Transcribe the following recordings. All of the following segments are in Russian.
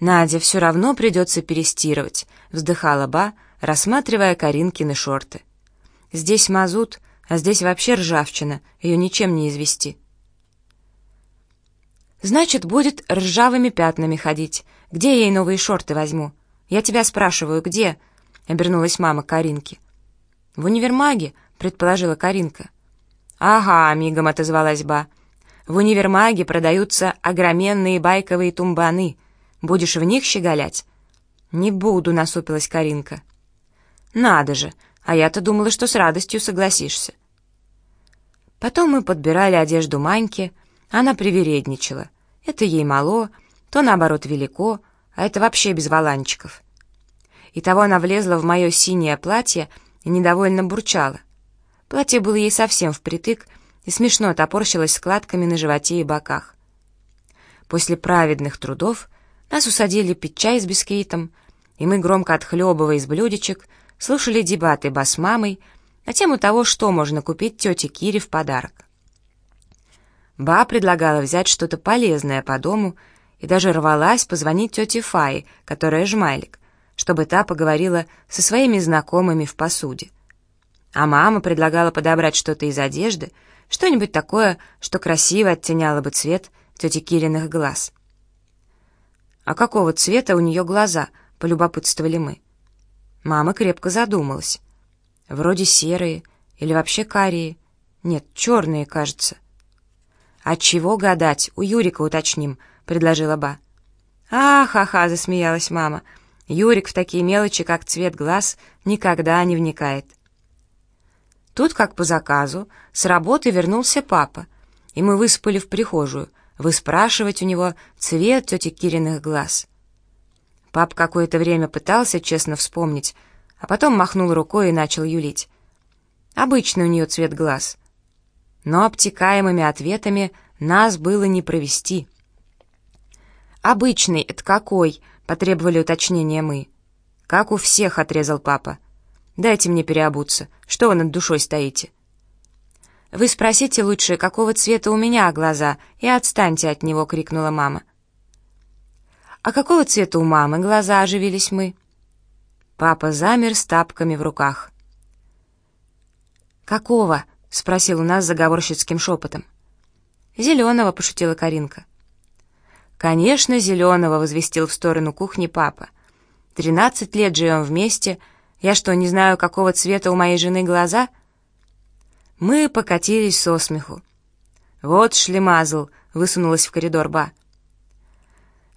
«Надя, все равно придется перестирывать», — вздыхала Ба, рассматривая Каринкины шорты. «Здесь мазут, а здесь вообще ржавчина, ее ничем не извести». «Значит, будет ржавыми пятнами ходить. Где я ей новые шорты возьму? Я тебя спрашиваю, где?» — обернулась мама Каринки. «В универмаге», — предположила Каринка. «Ага», — мигом отозвалась Ба. «В универмаге продаются огроменные байковые тумбаны. Будешь в них щеголять?» «Не буду», — насупилась Каринка. «Надо же, а я-то думала, что с радостью согласишься». Потом мы подбирали одежду Маньке, она привередничала. Это ей мало, то, наоборот, велико, а это вообще без валанчиков. И того она влезла в мое синее платье и недовольно бурчала. Платье было ей совсем впритык и смешно топорщилось складками на животе и боках. После праведных трудов нас усадили пить чай с бисквитом, и мы, громко отхлебывая из блюдечек, слушали дебаты ба с мамой на тему того, что можно купить тете Кире в подарок. Ба предлагала взять что-то полезное по дому и даже рвалась позвонить тете Фае, которая жмайлик, чтобы та поговорила со своими знакомыми в посуде. А мама предлагала подобрать что-то из одежды, что-нибудь такое, что красиво оттеняло бы цвет тети Кириных глаз. «А какого цвета у нее глаза?» — полюбопытствовали мы. Мама крепко задумалась. Вроде серые или вообще карие. Нет, черные, кажется. «От чего гадать? У Юрика уточним», — предложила Ба. «А-ха-ха», — засмеялась мама. «Юрик в такие мелочи, как цвет глаз, никогда не вникает». Тут, как по заказу, с работы вернулся папа, и мы выспали в прихожую, выспрашивать у него цвет тети Кириных глаз. Пап какое-то время пытался честно вспомнить, а потом махнул рукой и начал юлить. Обычный у нее цвет глаз. Но обтекаемыми ответами нас было не провести. «Обычный — это какой?» — потребовали уточнения мы. «Как у всех», — отрезал папа. Дайте мне переобуться. Что вы над душой стоите?» «Вы спросите лучше, какого цвета у меня глаза, и отстаньте от него!» — крикнула мама. «А какого цвета у мамы глаза?» — оживились мы. Папа замер с тапками в руках. «Какого?» — спросил у нас заговорщицким шепотом. «Зеленого», — пошутила Каринка. «Конечно, зеленого», — возвестил в сторону кухни папа. «Тринадцать лет живем вместе», — я что, не знаю, какого цвета у моей жены глаза?» Мы покатились со смеху. «Вот шлемазл!» — высунулась в коридор Ба.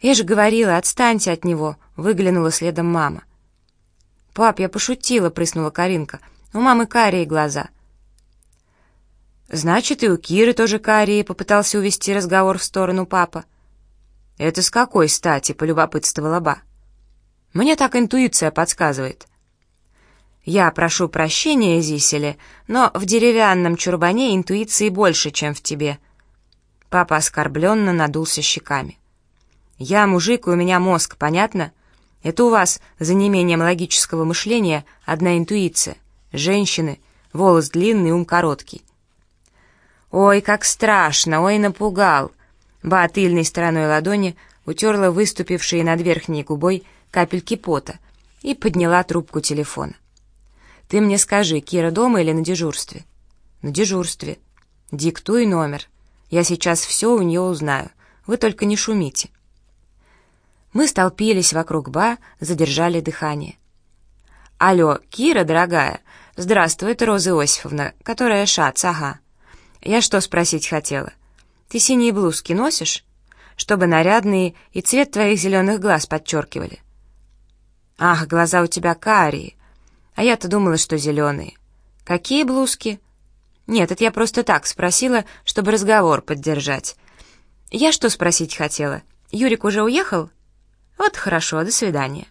«Я же говорила, отстаньте от него!» — выглянула следом мама. «Пап, я пошутила!» — прыснула Каринка. «У мамы карие глаза». «Значит, и у Киры тоже карие», — попытался увести разговор в сторону папа. «Это с какой стати?» — полюбопытствовала Ба. «Мне так интуиция подсказывает». Я прошу прощения, Зиселе, но в деревянном чурбане интуиции больше, чем в тебе. Папа оскорбленно надулся щеками. Я мужик, и у меня мозг, понятно? Это у вас, за неимением логического мышления, одна интуиция. Женщины, волос длинный, ум короткий. Ой, как страшно, ой, напугал. Ба тыльной стороной ладони утерла выступившие над верхней губой капельки пота и подняла трубку телефона. Ты мне скажи, Кира дома или на дежурстве? На дежурстве. Диктуй номер. Я сейчас все у нее узнаю. Вы только не шумите. Мы столпились вокруг Ба, задержали дыхание. «Алло, Кира, дорогая. Здравствуй, это Роза Иосифовна, которая шац, ага. Я что спросить хотела? Ты синие блузки носишь? Чтобы нарядные и цвет твоих зеленых глаз подчеркивали». «Ах, глаза у тебя карие. А я-то думала, что зеленые. Какие блузки? Нет, это я просто так спросила, чтобы разговор поддержать. Я что спросить хотела? Юрик уже уехал? Вот хорошо, до свидания.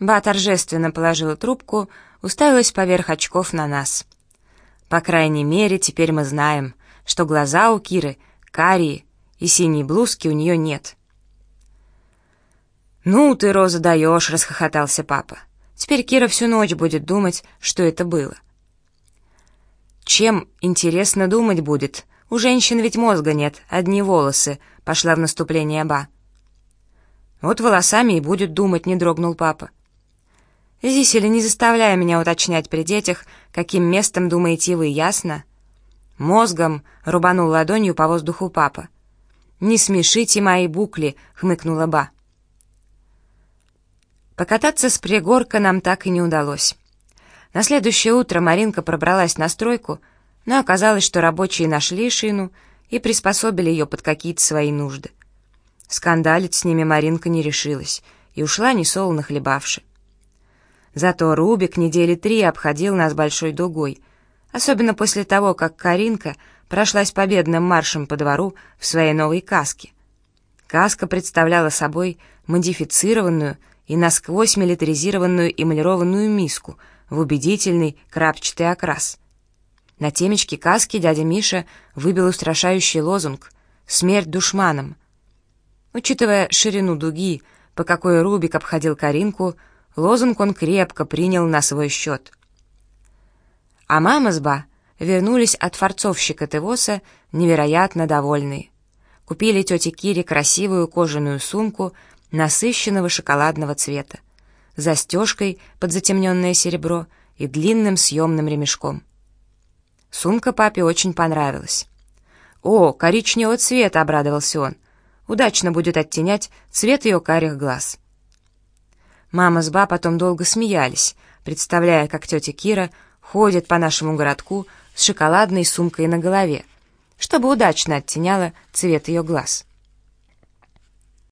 Ба торжественно положила трубку, уставилась поверх очков на нас. По крайней мере, теперь мы знаем, что глаза у Киры карие, и синей блузки у нее нет. «Ну ты, Роза, даешь!» — расхохотался папа. Теперь Кира всю ночь будет думать, что это было. Чем, интересно, думать будет? У женщин ведь мозга нет, одни волосы, пошла в наступление Ба. Вот волосами и будет думать, не дрогнул папа. Зиселя, не заставляя меня уточнять при детях, каким местом думаете вы, ясно? Мозгом рубанул ладонью по воздуху папа. «Не смешите мои букли», — хмыкнула Ба. Покататься с пригорка нам так и не удалось. На следующее утро Маринка пробралась на стройку, но оказалось, что рабочие нашли шину и приспособили ее под какие-то свои нужды. Скандалить с ними Маринка не решилась и ушла несолоно хлебавши. Зато Рубик недели три обходил нас большой дугой, особенно после того, как Каринка прошлась победным маршем по двору в своей новой каске. Каска представляла собой модифицированную и насквозь милитаризированную эмалированную миску в убедительный крапчатый окрас. На темечке каски дядя Миша выбил устрашающий лозунг «Смерть душманам». Учитывая ширину дуги, по какой Рубик обходил Каринку, лозунг он крепко принял на свой счет. А мама с Ба вернулись от форцовщика Тевоса невероятно довольные. Купили тете Кире красивую кожаную сумку насыщенного шоколадного цвета, застежкой под затемненное серебро и длинным съемным ремешком. Сумка папе очень понравилась. «О, коричневого цвета!» — обрадовался он. «Удачно будет оттенять цвет ее карих глаз». Мама с ба потом долго смеялись, представляя, как тетя Кира ходит по нашему городку с шоколадной сумкой на голове, чтобы удачно оттеняла цвет ее глаз.